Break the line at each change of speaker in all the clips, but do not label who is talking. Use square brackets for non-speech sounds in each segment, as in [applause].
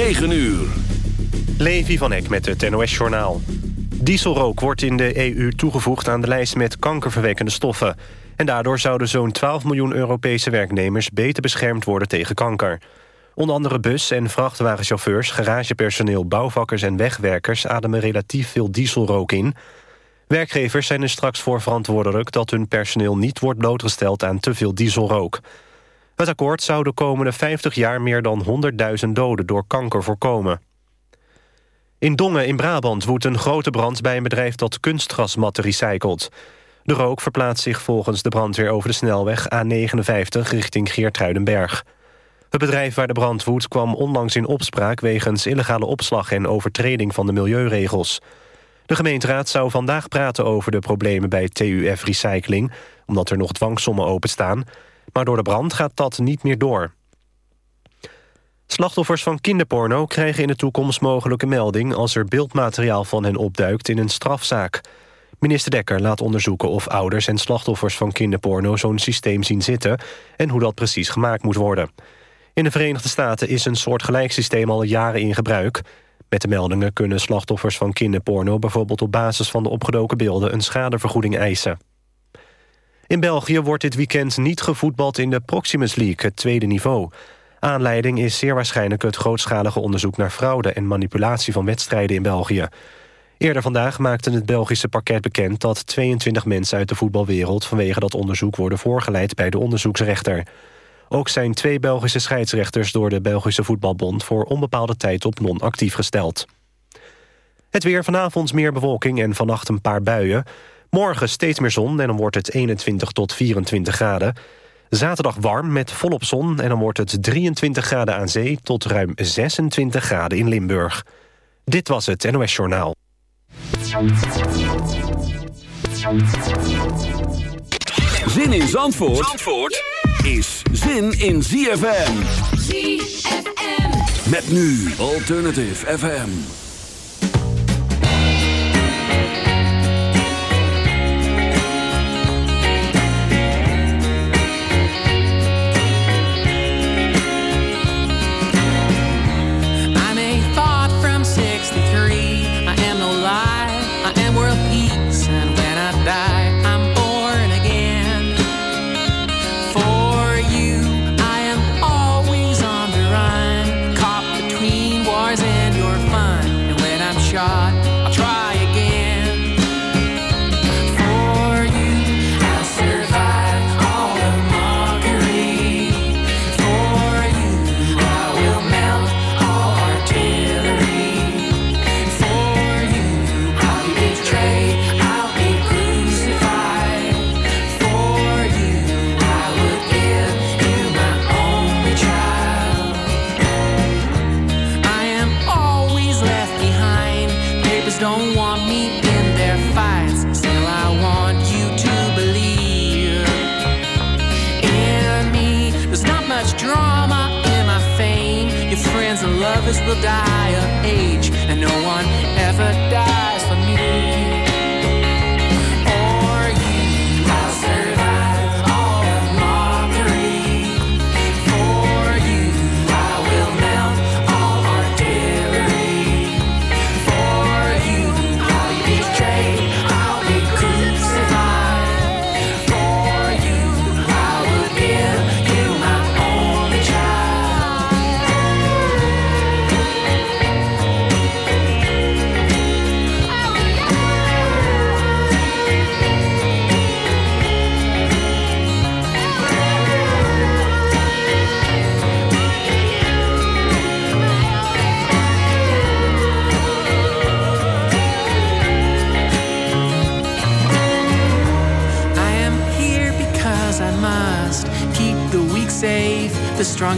9 uur.
Levi van Eck met het NOS-journaal. Dieselrook wordt in de EU toegevoegd aan de lijst met kankerverwekkende stoffen. En daardoor zouden zo'n 12 miljoen Europese werknemers... beter beschermd worden tegen kanker. Onder andere bus- en vrachtwagenchauffeurs, garagepersoneel... bouwvakkers en wegwerkers ademen relatief veel dieselrook in. Werkgevers zijn er straks voor verantwoordelijk... dat hun personeel niet wordt blootgesteld aan te veel dieselrook. Het akkoord zou de komende 50 jaar meer dan 100.000 doden door kanker voorkomen. In Dongen in Brabant woedt een grote brand bij een bedrijf dat kunstgrasmatten recycelt. De rook verplaatst zich volgens de brandweer over de snelweg A59 richting Geertruidenberg. Het bedrijf waar de brand woedt kwam onlangs in opspraak... wegens illegale opslag en overtreding van de milieuregels. De gemeenteraad zou vandaag praten over de problemen bij TUF Recycling... omdat er nog dwangsommen openstaan. Maar door de brand gaat dat niet meer door. Slachtoffers van kinderporno krijgen in de toekomst mogelijke melding... als er beeldmateriaal van hen opduikt in een strafzaak. Minister Dekker laat onderzoeken of ouders en slachtoffers van kinderporno... zo'n systeem zien zitten en hoe dat precies gemaakt moet worden. In de Verenigde Staten is een soortgelijk systeem al jaren in gebruik. Met de meldingen kunnen slachtoffers van kinderporno... bijvoorbeeld op basis van de opgedoken beelden een schadevergoeding eisen. In België wordt dit weekend niet gevoetbald in de Proximus League, het tweede niveau... Aanleiding is zeer waarschijnlijk het grootschalige onderzoek naar fraude... en manipulatie van wedstrijden in België. Eerder vandaag maakte het Belgische parket bekend... dat 22 mensen uit de voetbalwereld vanwege dat onderzoek... worden voorgeleid bij de onderzoeksrechter. Ook zijn twee Belgische scheidsrechters door de Belgische Voetbalbond... voor onbepaalde tijd op non-actief gesteld. Het weer vanavond meer bewolking en vannacht een paar buien. Morgen steeds meer zon en dan wordt het 21 tot 24 graden. Zaterdag warm met volop zon en dan wordt het 23 graden aan zee... tot ruim 26 graden in Limburg. Dit was het NOS Journaal.
Zin in Zandvoort, Zandvoort is zin in ZFM.
ZFM.
Met nu Alternative FM.
Will die of age, and no one ever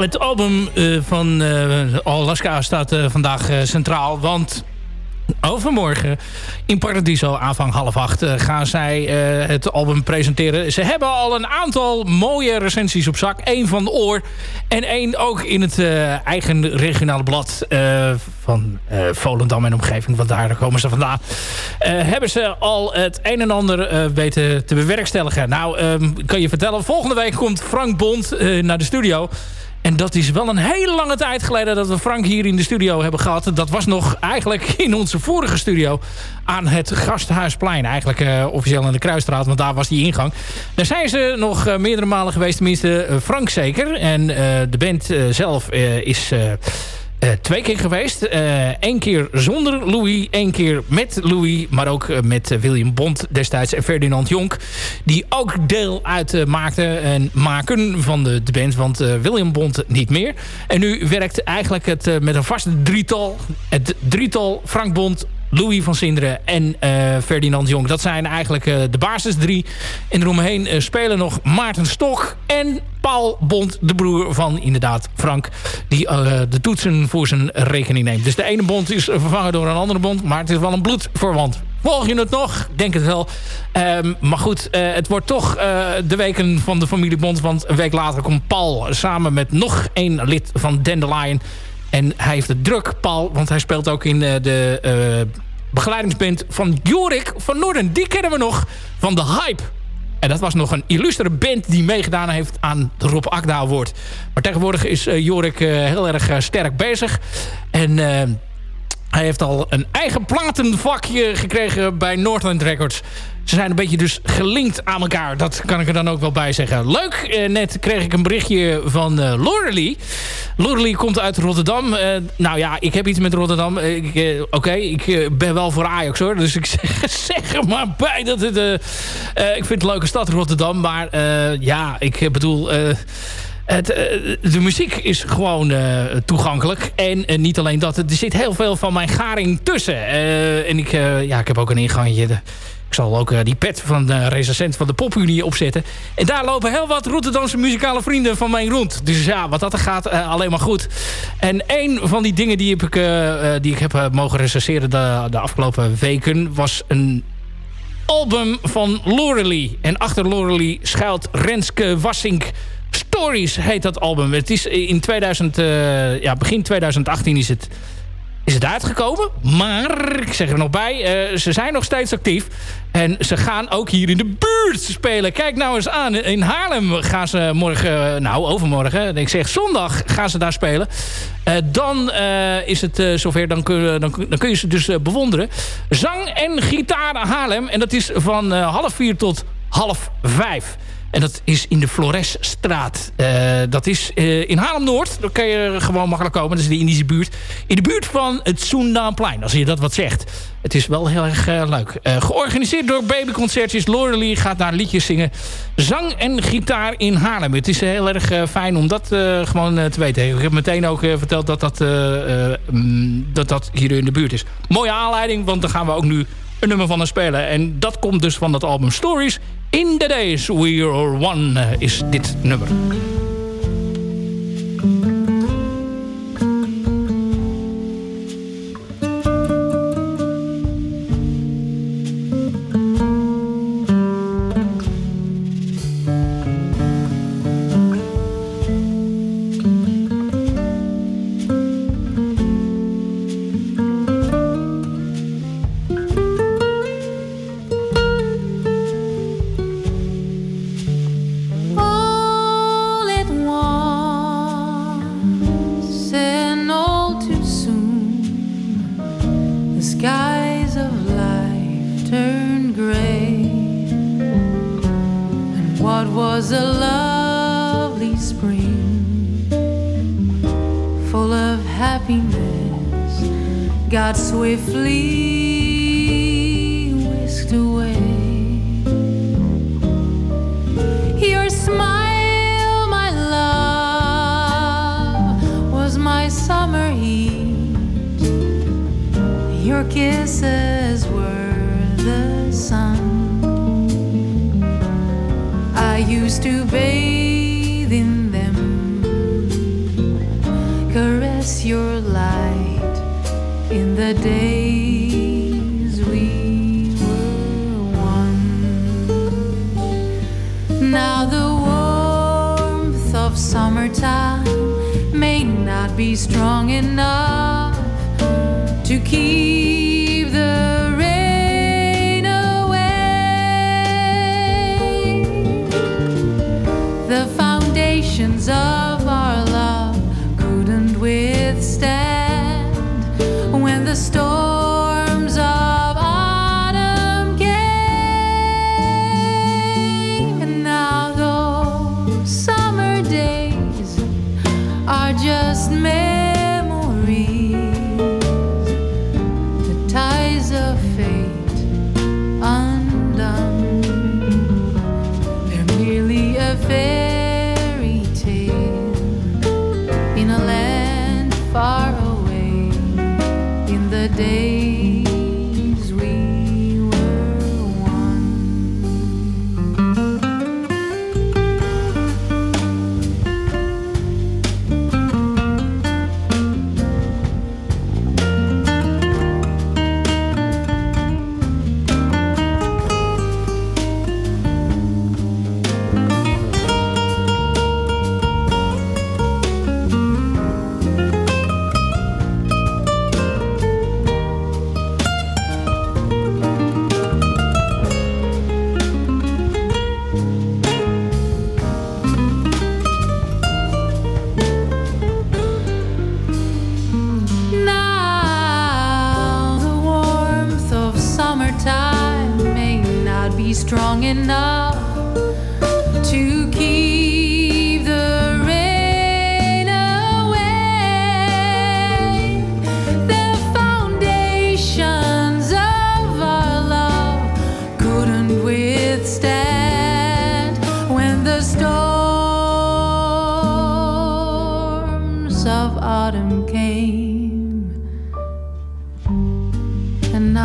Het album uh, van uh, Alaska staat uh, vandaag centraal. Want overmorgen in Paradiso, aanvang half acht, gaan zij het album presenteren. Ze hebben al een aantal mooie recensies op zak. Eén van Oor en één ook in het eigen regionale blad van Volendam en omgeving. Want daar komen ze vandaan. hebben ze al het een en ander weten te bewerkstelligen. Nou, um, kan je vertellen, volgende week komt Frank Bond naar de studio... En dat is wel een hele lange tijd geleden dat we Frank hier in de studio hebben gehad. Dat was nog eigenlijk in onze vorige studio aan het Gasthuisplein. Eigenlijk uh, officieel aan de Kruisstraat, want daar was die ingang. Daar zijn ze nog uh, meerdere malen geweest, tenminste uh, Frank zeker. En de band zelf is uh, twee keer geweest. Eén uh, keer zonder Louis, één keer met Louis... maar ook uh, met William Bond destijds en Ferdinand Jonk... die ook deel uitmaakten en maken van de, de band. Want William Bond niet meer. En nu werkt eigenlijk het met een vaste drietal. Het drietal Frank Bond, Louis van Sinderen en uh, Ferdinand Jong. Dat zijn eigenlijk uh, de basis drie. En eromheen uh, spelen nog Maarten Stok en Paul Bond, de broer van inderdaad Frank... die de toetsen voor zijn rekening neemt. Dus de ene bond is vervangen door een andere bond... maar het is wel een bloedverwant. Volg je het nog? Denk het wel. Um, maar goed, het wordt toch de weken van de familie Bond... want een week later komt Paul samen met nog één lid van Dandelion... En hij heeft het druk, Paul, want hij speelt ook in uh, de uh, begeleidingsband van Jorik van Noorden. Die kennen we nog van The Hype. En dat was nog een illustere band die meegedaan heeft aan de Rob Akda Award. Maar tegenwoordig is uh, Jorik heel erg sterk bezig. En hij heeft al een eigen platenvakje gekregen bij Northland Records. Ze zijn een beetje dus gelinkt aan elkaar. Dat kan ik er dan ook wel bij zeggen. Leuk, eh, net kreeg ik een berichtje van uh, Lorelie. Lorelie komt uit Rotterdam. Uh, nou ja, ik heb iets met Rotterdam. Oké, ik ben wel voor Ajax hoor. Dus ik [laughs] zeg, er maar bij dat het... ik vind het een leuke stad Rotterdam. Maar ja, ik bedoel... Het, de muziek is gewoon toegankelijk. En niet alleen dat, er zit heel veel van mijn garing tussen. En ik, ja, ik heb ook een ingangje. Ik zal ook uh, die pet van de recensent van de Popunie opzetten. En daar lopen heel wat Rotterdamse muzikale vrienden van mij rond. Dus ja, wat dat er gaat, uh, alleen maar goed. En een van die dingen die, heb ik, uh, die ik heb mogen recenseren de, de afgelopen weken... was een album van Loreley. En achter Loreley schuilt Renske Wassink... Stories heet dat album. Het is in 2000, ja, begin 2018 is het is het uitgekomen. Maar, ik zeg er nog bij, uh, ze zijn nog steeds actief. En ze gaan ook hier in de buurt spelen. Kijk nou eens aan. In Haarlem gaan ze morgen, nou overmorgen, ik zeg zondag gaan ze daar spelen. Uh, dan is het zover, dan kun, dan, dan kun je ze dus bewonderen. Zang en gitaar Haarlem. En dat is van half vier tot half vijf. En dat is in de Floresstraat. Uh, dat is uh, in Haarlem-Noord. Daar kan je gewoon makkelijk komen. Dat is de Indische buurt. In de buurt van het Soendaanplein. Als je dat wat zegt. Het is wel heel erg uh, leuk. georganiseerd door Babyconcertjes. Lorelei gaat daar liedjes zingen. Zang en gitaar in Haarlem. Het is heel erg fijn om dat gewoon te weten. Ik heb meteen ook verteld dat dat, mm, dat dat hier in de buurt is. Mooie aanleiding. Want dan gaan we ook nu een nummer van hem spelen. En dat komt dus van dat album Stories. In the Days We Are One uh, is dit nummer.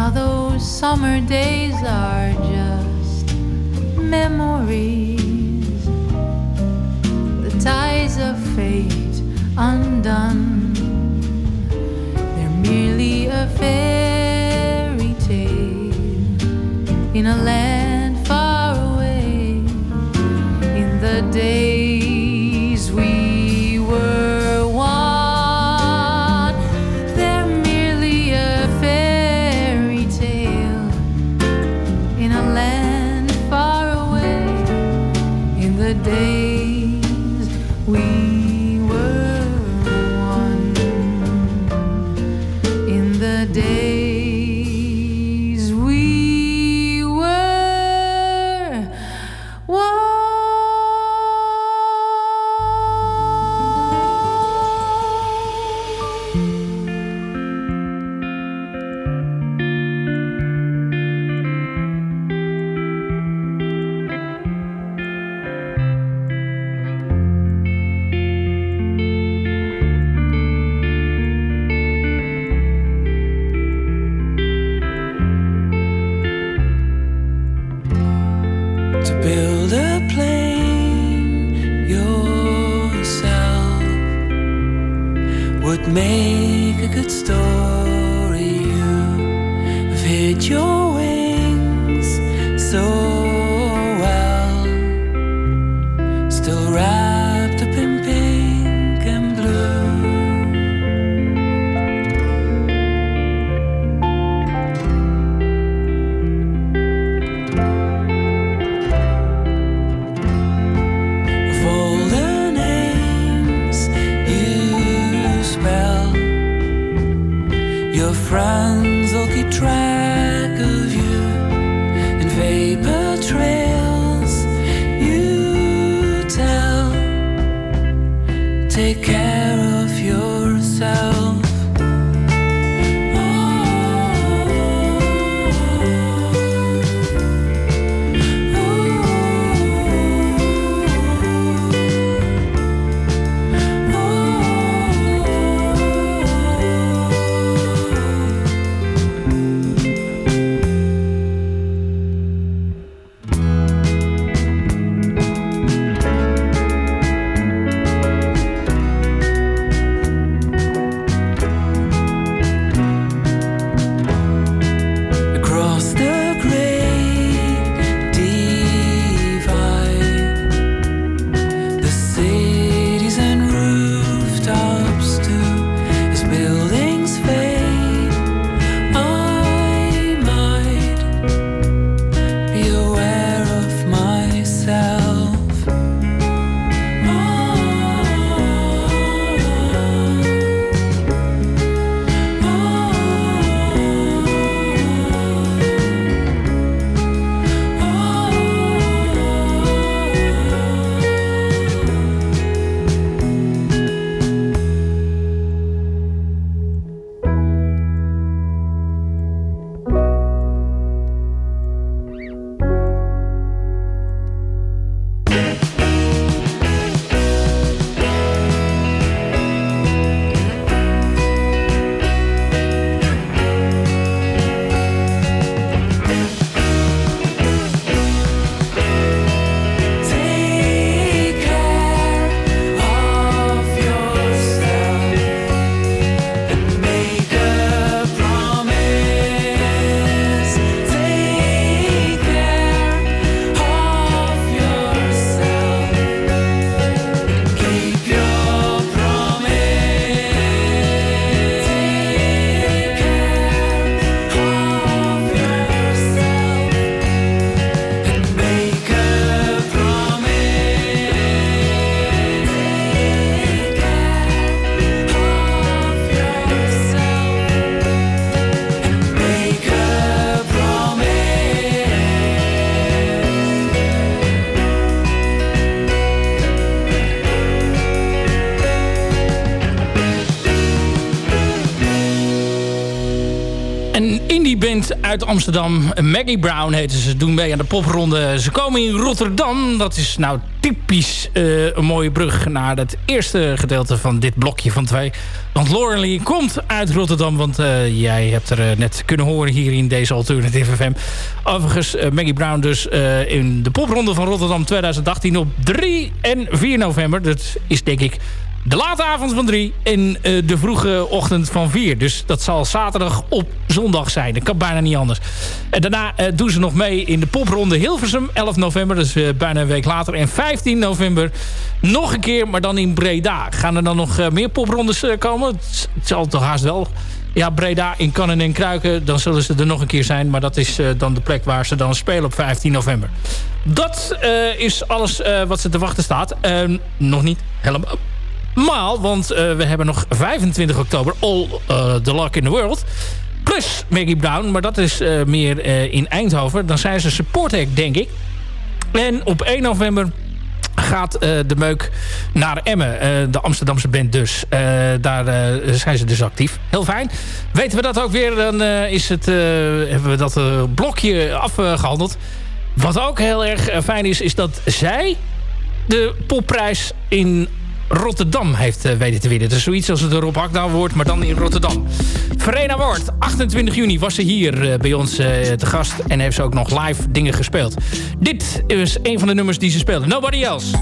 Now those summer days are just memories. The ties of fate undone. They're merely a fairy tale in a land.
friends will keep trying.
Uit Amsterdam. Maggie Brown heten ze. Doen mee aan de popronde. Ze komen in Rotterdam. Dat is nou typisch uh, een mooie brug naar het eerste gedeelte van dit blokje van twee. Want Lauren komt uit Rotterdam. Want uh, jij hebt er uh, net kunnen horen hier in deze Alternative FM. Overigens, Maggie Brown dus in de popronde van Rotterdam 2018 op 3 en 4 november. Dat is denk ik de late avond van 3 en de vroege ochtend van 4. Dus dat zal zaterdag op zondag zijn. Dat kan bijna niet anders. En daarna uh, doen ze nog mee in de popronde Hilversum. 11 november, dus uh, bijna een week later. En 15 november nog een keer, maar dan in Breda. Gaan er dan nog meer poprondes komen? Het, zal toch haast wel... Ja, Breda in Kannen en Kruiken, dan zullen ze er nog een keer zijn. Maar dat is dan de plek waar ze dan spelen op 15 november. Dat is alles wat ze te wachten staat. nog niet helemaal want we hebben nog 25 oktober All the Luck in the World. Plus Maggie Brown, maar dat is uh, meer in Eindhoven. Dan zijn ze support act, denk ik. En op 1 november gaat de meuk naar Emmen. de Amsterdamse band dus. daar zijn ze dus actief. Heel fijn. Weten we dat ook weer, dan is het, hebben we dat blokje afgehandeld. Wat ook heel erg fijn is, is dat zij de popprijs in Rotterdam heeft uh, weten te winnen. Is zoiets als het een Rob Hakdouw wordt, maar dan in Rotterdam. Verena Woord, 28 juni was ze hier uh, bij ons uh, te gast... en heeft ze ook nog live dingen gespeeld. Dit is een van de nummers die ze speelde. Nobody Else.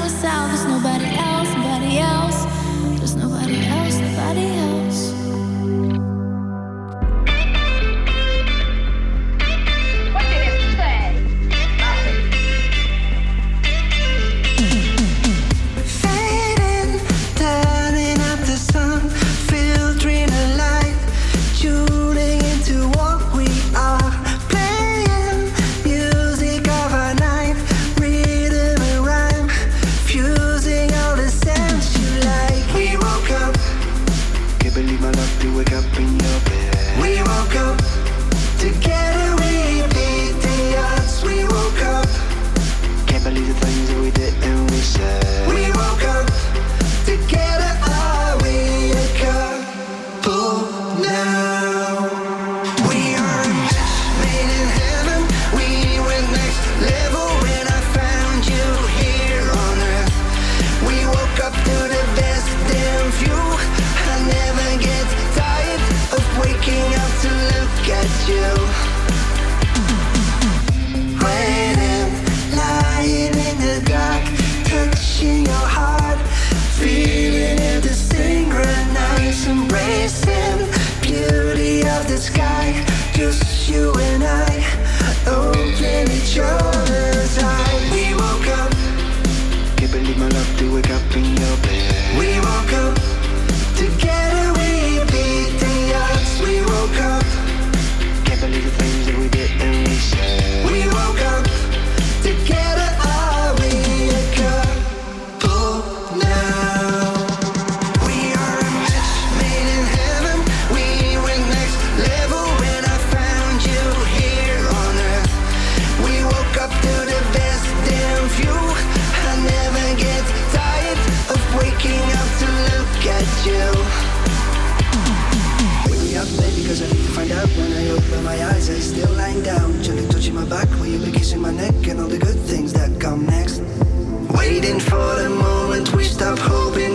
was out. my eyes, I still lying down. Gently touching my back where you'll be kissing my neck and all the good things that come next. Waiting for the moment we stop hoping.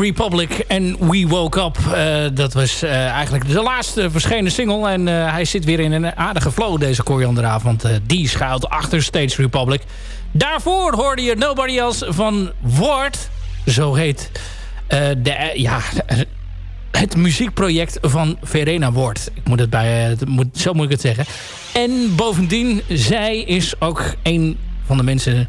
Republic en We Woke Up. Uh, dat was uh, eigenlijk de laatste verschenen single. En uh, hij zit weer in een aardige flow, deze Coriander want die schuilt achter Stage Republic. Daarvoor hoorde je Nobody Else van Word. Zo heet de, ja, het muziekproject van Verena Word. Ik moet het bij, moet, zo moet ik het zeggen. En bovendien, zij is ook een van de mensen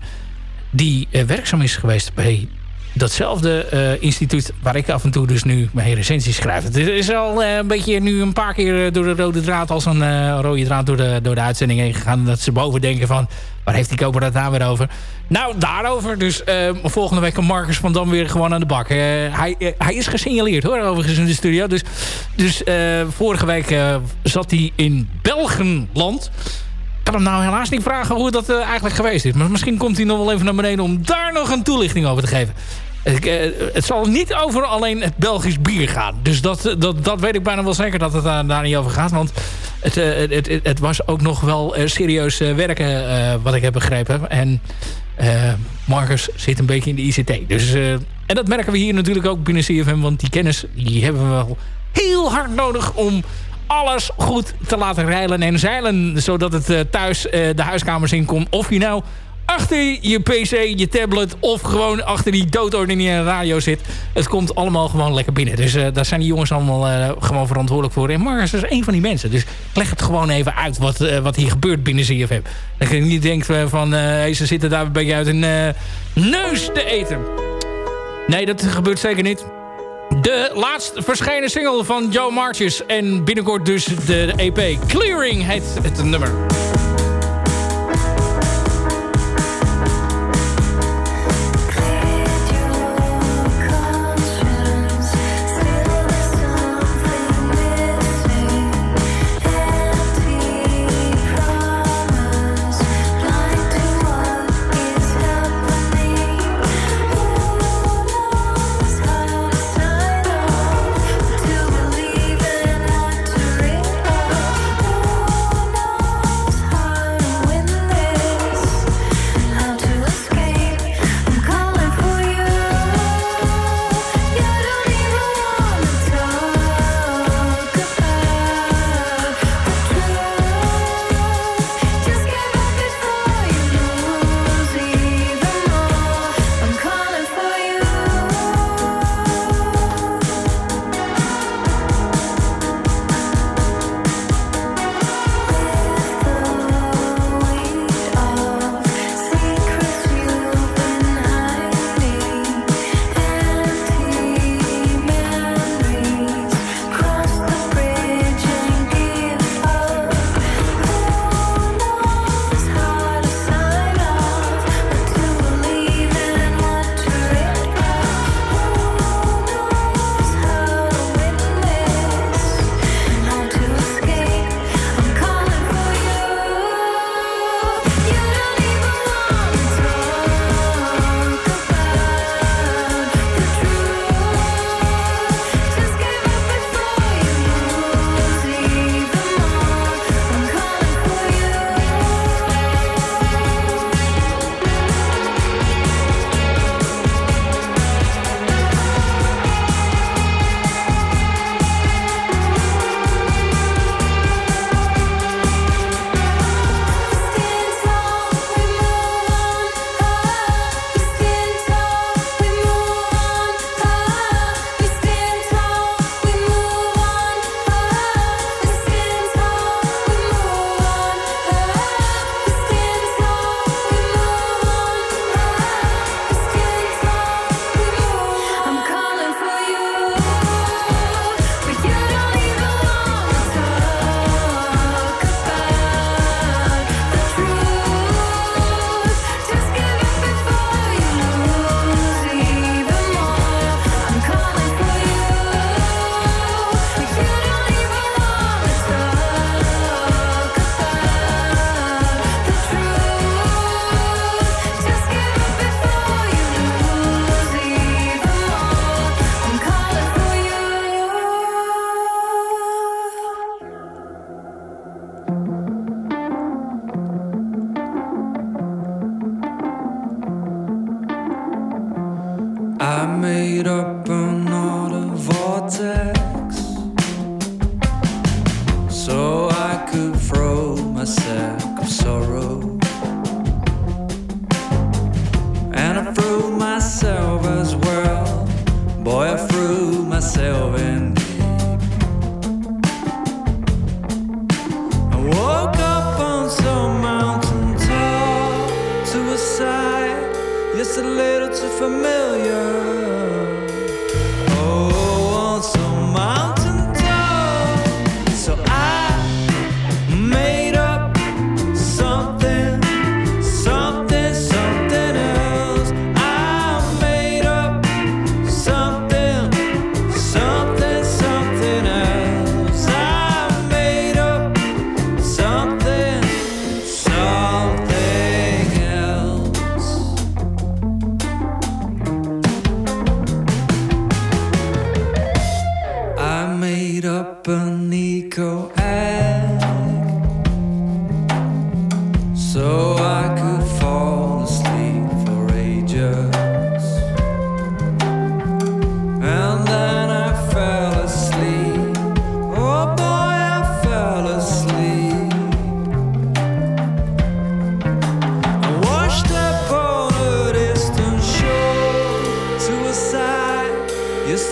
die werkzaam is geweest bij datzelfde uh, instituut waar ik af en toe dus nu mijn recensies schrijf. Het is al uh, een beetje nu een paar keer door de rode draad als een rode draad door de, door de uitzending heen gegaan. Dat ze boven denken van, waar heeft die koper dat daar weer over? Nou, daarover. Dus volgende week kan Marcus van Dam weer gewoon aan de bak. hij, hij is gesignaleerd hoor, overigens in de studio. Dus, dus vorige week zat hij in Belgenland kan hem nou helaas niet vragen hoe dat eigenlijk geweest is. Maar misschien komt hij nog wel even naar beneden om daar nog een toelichting over te geven. Eh, het zal niet over alleen het Belgisch bier gaan. Dus dat, dat, dat weet ik bijna wel zeker dat het daar niet over gaat. Want het, eh, het, het, het was ook nog wel eh, serieus werken wat ik heb begrepen. En Marcus zit een beetje in de ICT. Dus, en dat merken we hier natuurlijk ook binnen CFM. Want die kennis die hebben we wel heel hard nodig om alles goed te laten rijlen en zeilen. Zodat het thuis de huiskamers in komt. Of je nou achter je pc, je tablet of gewoon achter die doodordinaire radio zit. Het komt allemaal gewoon lekker binnen. Dus uh, daar zijn die jongens allemaal uh, gewoon verantwoordelijk voor. En Marcus is een van die mensen. Dus leg het gewoon even uit wat, uh, wat hier gebeurt binnen CFM. Dat je niet denkt van hey, ze zitten daar een beetje uit een neus te eten. Nee, dat gebeurt zeker niet. De laatst verschenen single van Joe Marches. En binnenkort dus de EP Clearing heet het nummer.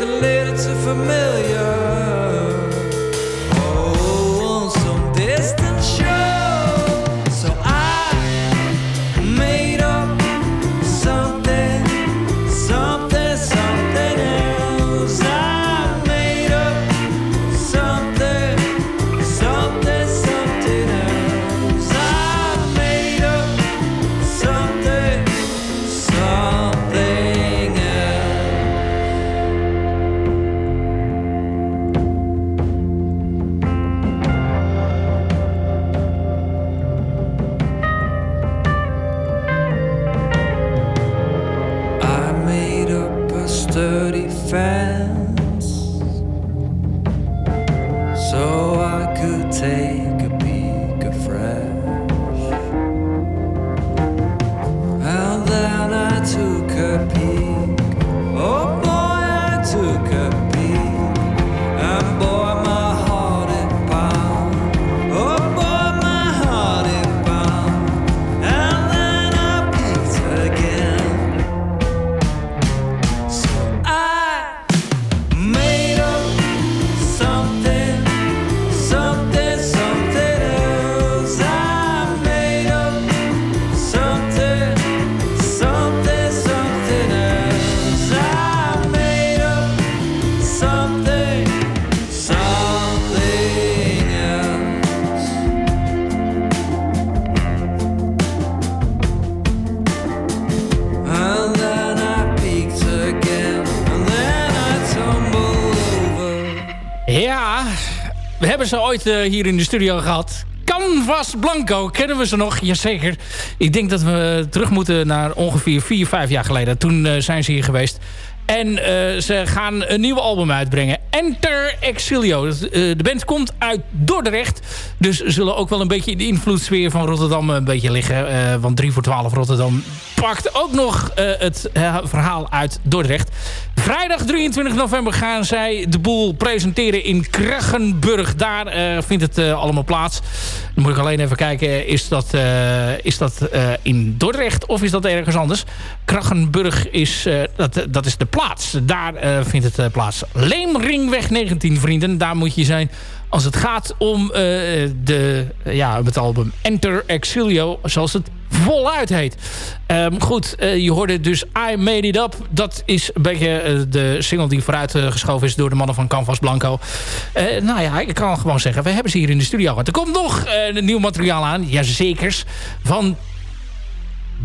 Used to lead to familiar.
Ja, we hebben ze ooit eh, hier in de studio gehad. Canvas Blanco, kennen we ze nog? Jazeker. Ik denk dat we terug moeten naar ongeveer 4, 5 jaar geleden. Toen eh, zijn ze hier geweest. En eh, ze gaan een nieuw album uitbrengen. Enter Exilio. Eh, de band komt uit Dordrecht. Dus zullen ook wel een beetje in de invloedssfeer van Rotterdam een beetje liggen. Eh, want 3 voor 12 Rotterdam pakt ook nog eh, het eh, verhaal uit Dordrecht. Vrijdag 23 november gaan zij de boel presenteren in Krachenburg. Daar eh, vindt het eh, allemaal plaats. Dan moet ik alleen even kijken, is dat, eh, is dat eh, in Dordrecht of is dat ergens anders? Krachenburg is, eh, dat, dat is de plaats. Daar vindt het plaats. Leemringweg 19, vrienden. Daar moet je zijn als het gaat om eh, de, ja, het album Enter Exilio, zoals het voluit heet. Ehm, goed, eh, je hoorde dus I Made It Up. Dat is een beetje eh, de single die vooruit eh, geschoven is door de mannen van Canvas Blanco. Nou ja, ik kan gewoon zeggen, we hebben ze hier in de studio gehad. Er komt nog nieuw materiaal aan, jazekers, van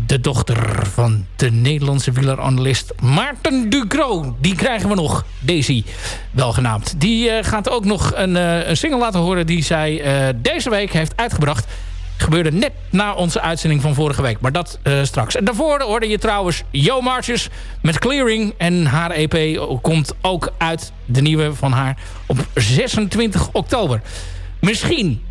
de dochter van de Nederlandse wieleranalist Maarten Ducro. Die krijgen we nog, Daisy, wel genaamd. Die eh, gaat ook nog een, eh, een single laten horen die zij eh, deze week heeft uitgebracht. Gebeurde net na onze uitzending van vorige week. Maar dat straks. En daarvoor hoorde je trouwens Yo Marches met Clearing. En haar EP komt ook uit, de nieuwe van haar, op 26 oktober. Misschien,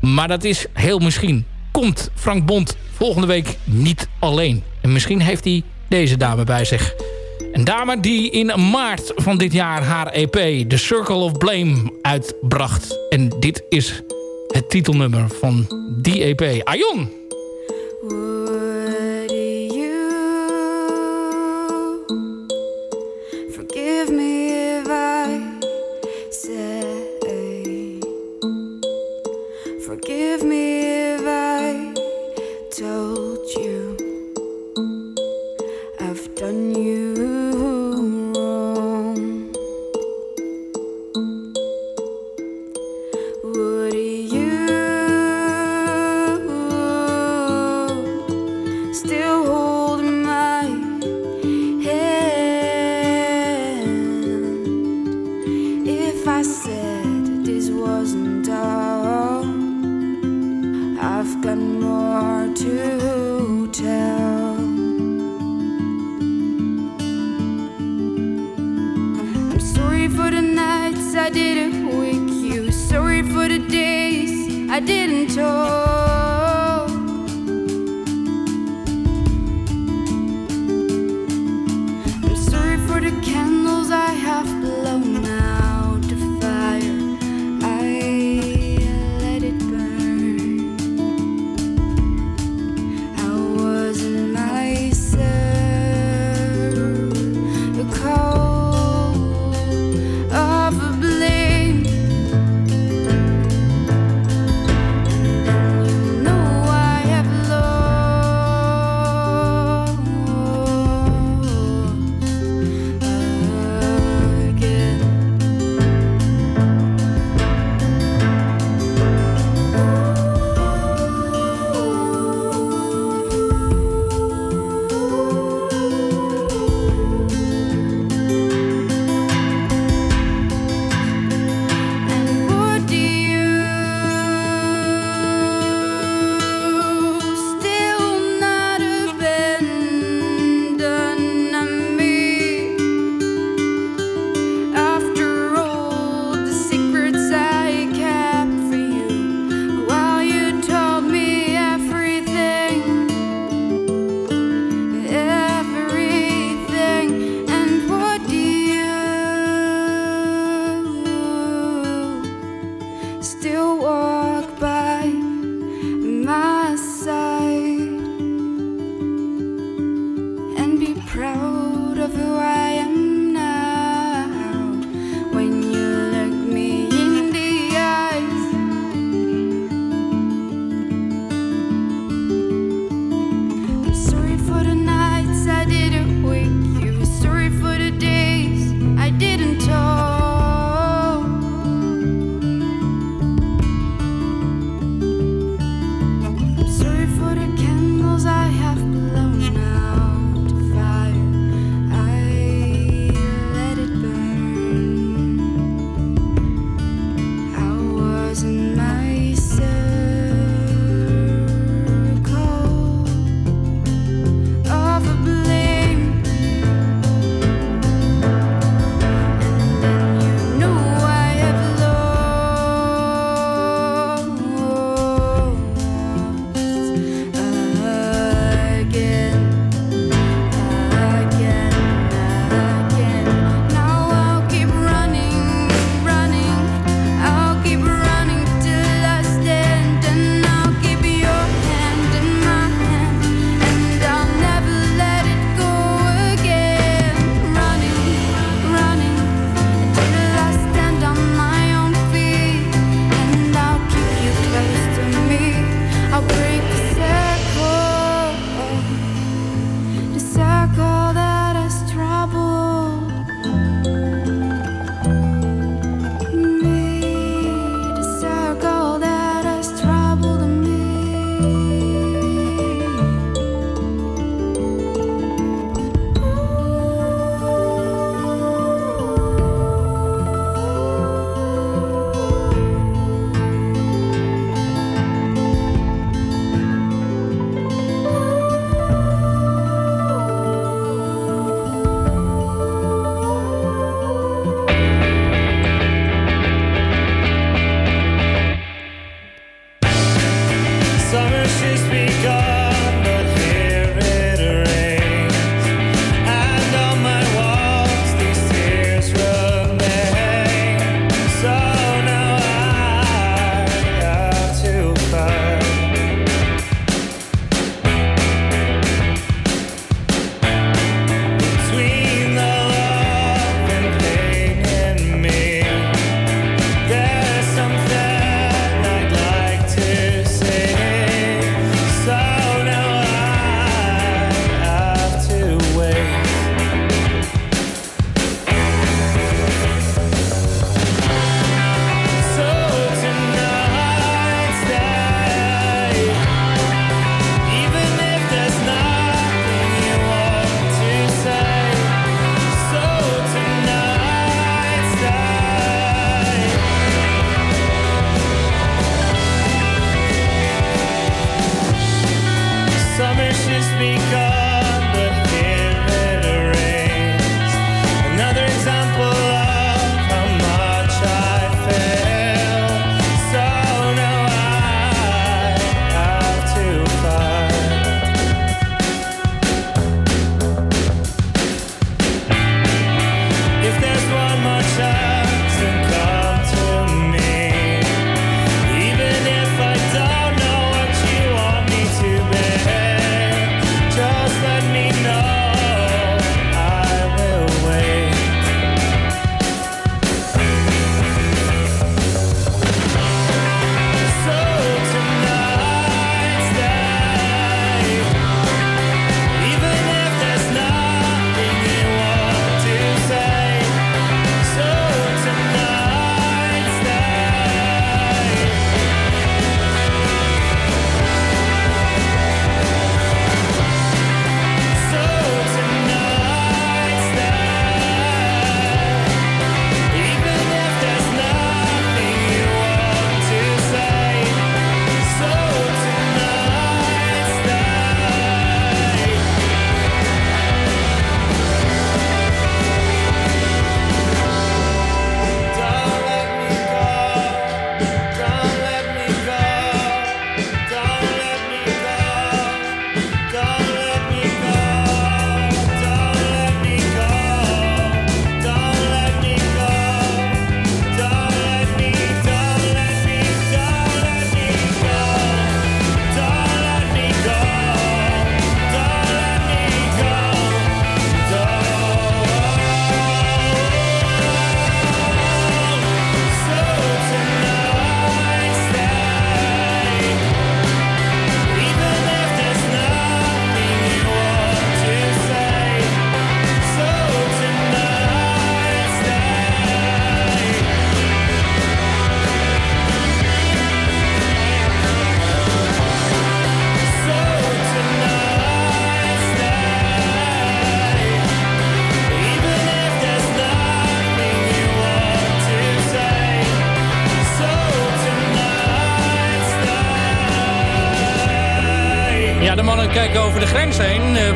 maar dat is heel misschien, komt Frank Bond volgende week niet alleen. En misschien heeft hij deze dame bij zich. Een dame die in maart van dit jaar haar EP The Circle of Blame uitbracht. En dit is het titelnummer van die EP. Aion!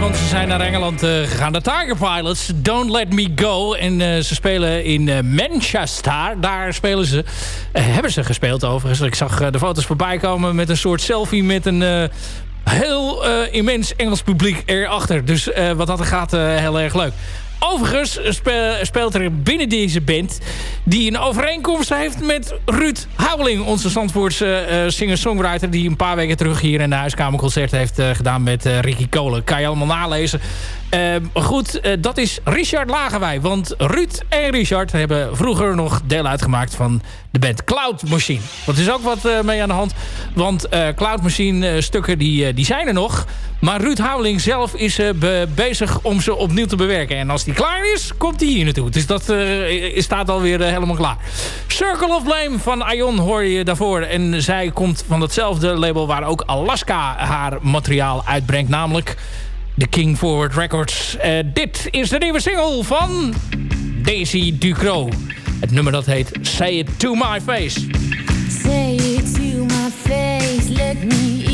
Want ze zijn naar Engeland eh, gegaan. De Tiger Pilots, Don't Let Me Go. En eh, ze spelen in eh, Manchester. Daar spelen ze, hebben ze gespeeld overigens. Ik zag de foto's voorbij komen met een soort selfie met een... Heel immens Engels publiek erachter. Dus wat dat gaat, heel erg leuk. Overigens spe- speelt er binnen deze band... die een overeenkomst heeft met Ruud Houweling. Onze Zandvoortse eh, singer-songwriter... die een paar weken terug hier in de huiskamerconcert heeft eh, gedaan met eh, Ricky Kolen. Kan je allemaal nalezen. Eh, goed, eh, dat is Richard Lagerwij. Want Ruud en Richard hebben vroeger nog deel uitgemaakt van de band Cloud Machine. Dat is ook wat eh, mee aan de hand. Want eh, Cloud Machine stukken die, die zijn er nog. Maar Ruud Houweling zelf is be- bezig om ze opnieuw te bewerken. En als die klaar is, komt hij hier naartoe. Dus dat staat alweer helemaal klaar. Circle of Blame van Ion hoor je daarvoor. En zij komt van datzelfde label waar ook Alaska haar materiaal uitbrengt. Namelijk de King Forward Records. Eh, dit is de nieuwe single van Daisy Ducro. Het nummer dat heet Say It To My Face.
Say it to my face, look me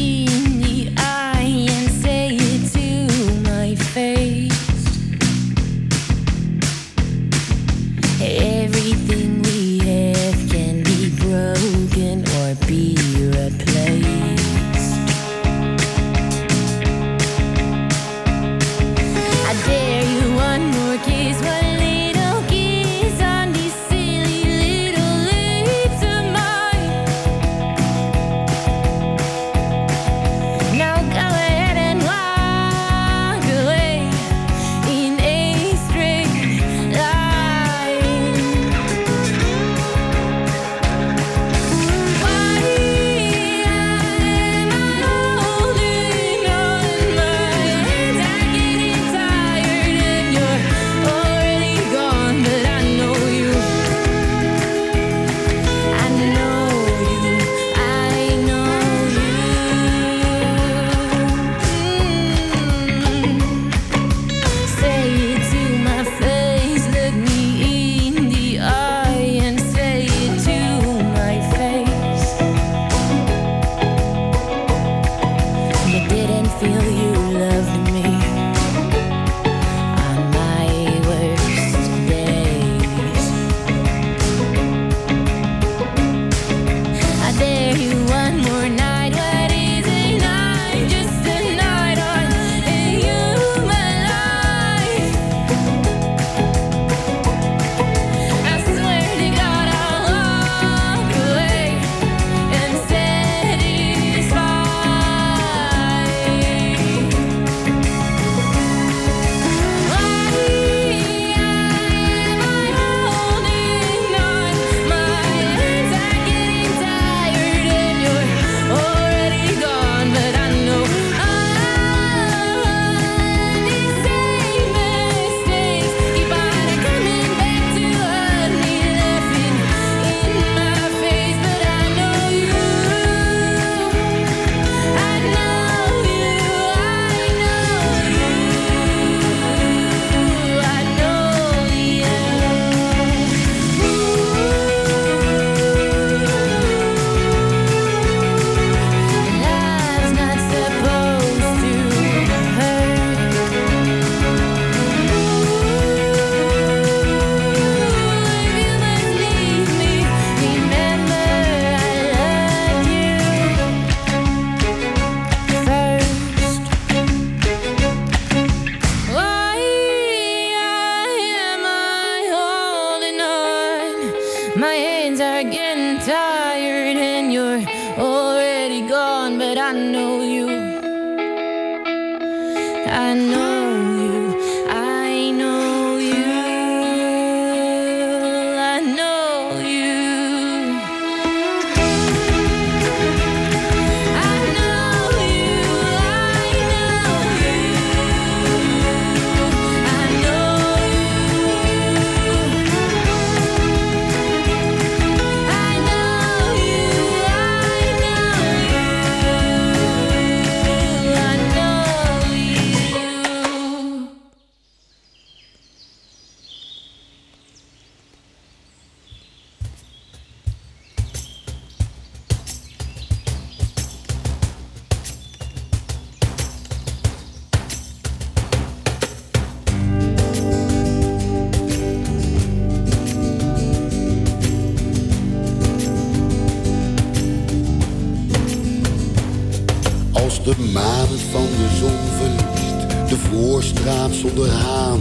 zonder haan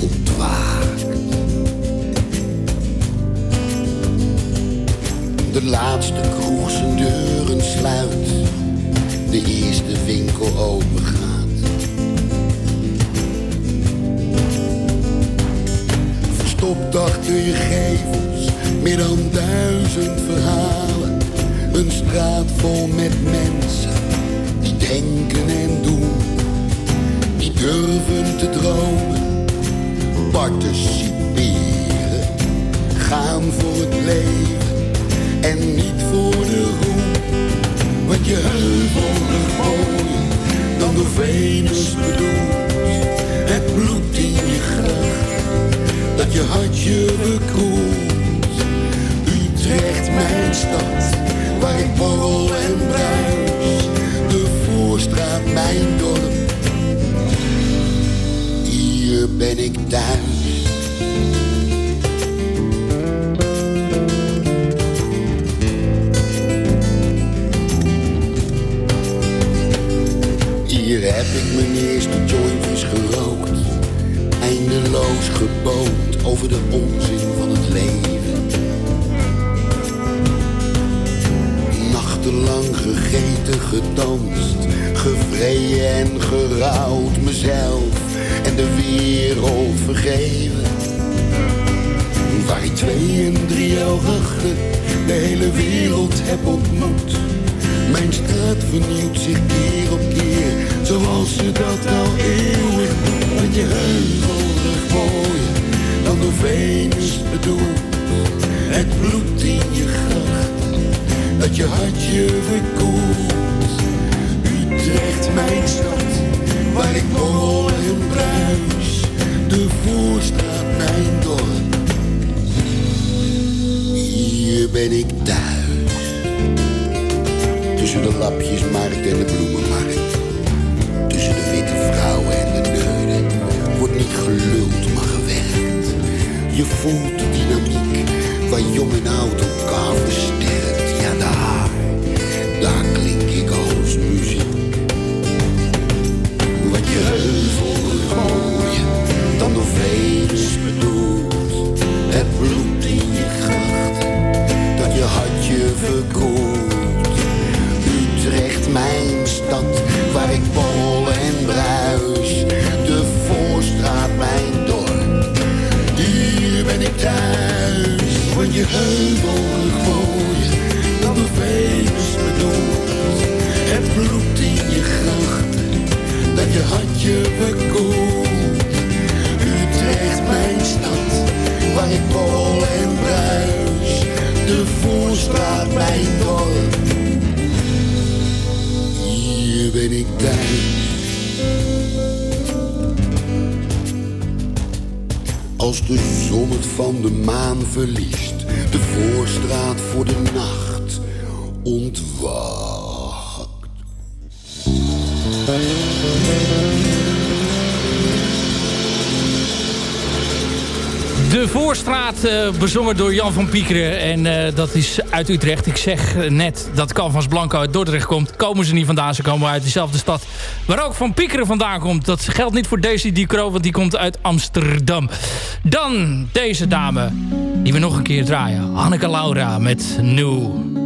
ontwaakt. De laatste kroeg zijn deuren sluit, de eerste winkel opengaat. Verstopt achter je gevels, meer dan duizend verhalen. Een straat vol met mensen die denken en doen, durven te dromen, participeren, gaan voor het leven en niet voor de roem. Wat je heuvelrug mooier dan door Venus bedoelt, het bloed in je gracht, dat je hartje verkoelt. Utrecht, mijn stad, waar ik borrel en bruis. De voorstraat, mijn dorp. Ben ik thuis. Hier heb ik mijn eerste jointjes gerookt. Eindeloos geboomd over de onzin van het leven. Nachtenlang gegeten, gedanst, gevreden en gerouwd. Mezelf de wereld vergeven. Waar ik twee en drie achter de hele wereld heb ontmoet. Mijn straat vernieuwt zich keer op keer, zoals ze dat al eeuwig doet. Met je heuvelrug mooier dan door Venus bedoeld. Het bloed in je gracht, dat je hartje verkoelt. Utrecht, mijn stad, waar ik borrel en bruis. De voorstraat, mijn dorp. Hier ben ik thuis. Tussen de lapjesmarkt en de bloemenmarkt. Tussen de witte vrouwen en de neuden. Wordt niet geluld, maar gewerkt. Je voelt de dynamiek waar jong en oud elkaar versterkt. Als de zon het van de maan verliest, de voorstraat voor de nacht ontwaakt.
De Voorstraat, eh, bezongen door Jan van Piekeren. En eh, dat is uit Utrecht. Ik zeg net dat Canvas Blanco uit Dordrecht komt. Komen ze niet vandaan. Ze komen uit dezelfde stad waar ook Van Piekeren vandaan komt. Dat geldt niet voor Daisy Ducro, want die komt uit Amsterdam. Dan deze dame, die we nog een keer draaien. Hanneke Laura met New.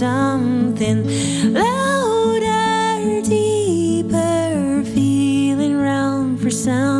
something louder, deeper, feeling round for something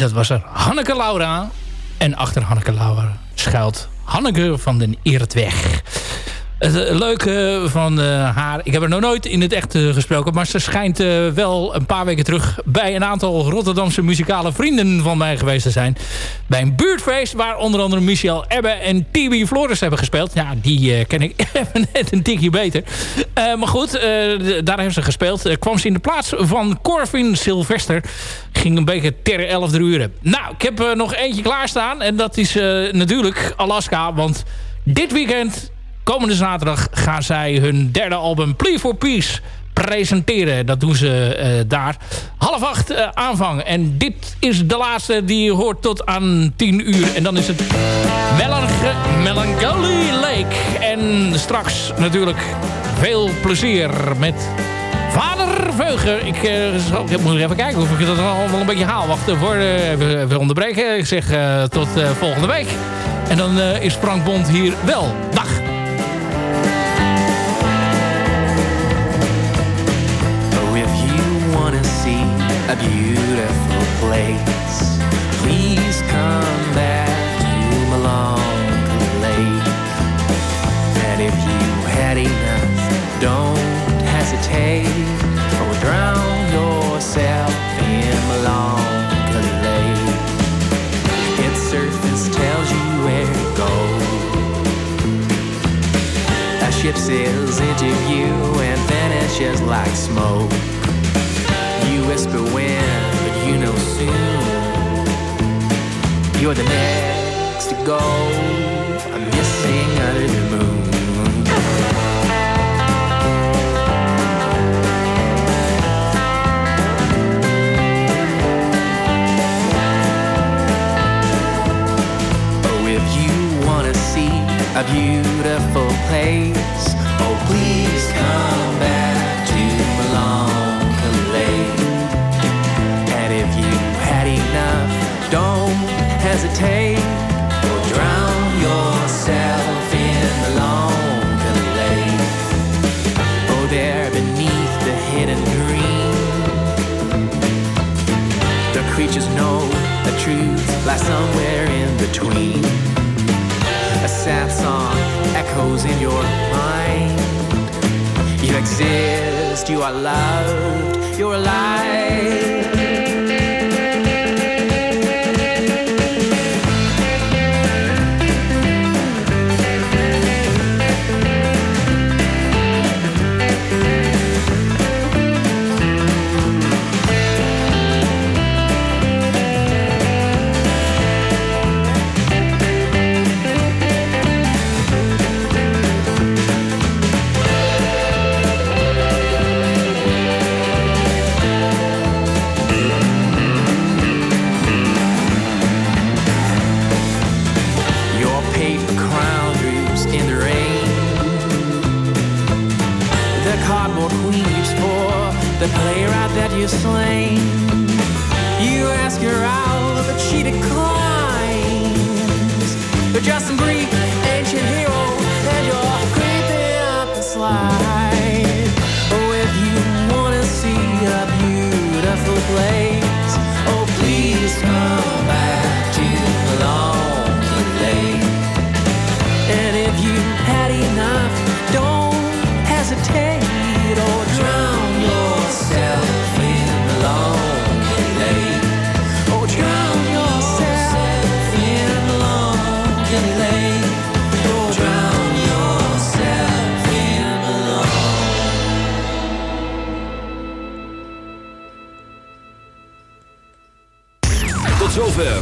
dat was er Hanneke Laura. En achter Hanneke Laura schuilt Hanneke van den Eertweg. Het eh, leuke van eh, haar... Ik heb haar nog nooit in het echt eh, gesproken... maar ze schijnt wel een paar weken terug... bij een aantal Rotterdamse muzikale vrienden van mij geweest te zijn. Bij een buurtfeest waar onder andere Michel Ebbe en TB Flores hebben gespeeld. Ja, die ken ik [laughs] even net een tikje beter. Maar goed, daar heeft ze gespeeld. Kwam ze in de plaats van Corvin Sylvester. Ging een beetje ter 11 uur. Nou, ik heb nog eentje klaarstaan. En dat is natuurlijk Alaska. Want dit weekend, komende zaterdag... gaan zij hun derde album Plea for Peace presenteren. Dat doen ze eh, daar. Half acht eh, aanvang. En dit is de laatste die hoort tot aan 10 uur. En dan is het Melanch- Melancholy Lake. En straks natuurlijk veel plezier met Vader Veugen. Ik, eh, ik moet even kijken of ik dat allemaal een beetje haal. Wacht voor even, even onderbreken. Ik zeg tot volgende week. En dan is Frank Bond hier wel. Dag!
Beautiful place, please come back to Malonga Lake. And if you had enough, don't hesitate or drown yourself in Malonga Lake. Its surface tells you where to go. A ship sails into view and vanishes like smoke. Whisper when, but you know soon. You're the next to go. I'm missing under the moon. Oh, if you wanna see a beautiful place, oh please come back hesitate or drown yourself in Malonga Lake. Oh, there beneath the hidden green, the creatures know the truth lies somewhere in between. A sad song echoes in your mind. You exist, you are loved, you're alive.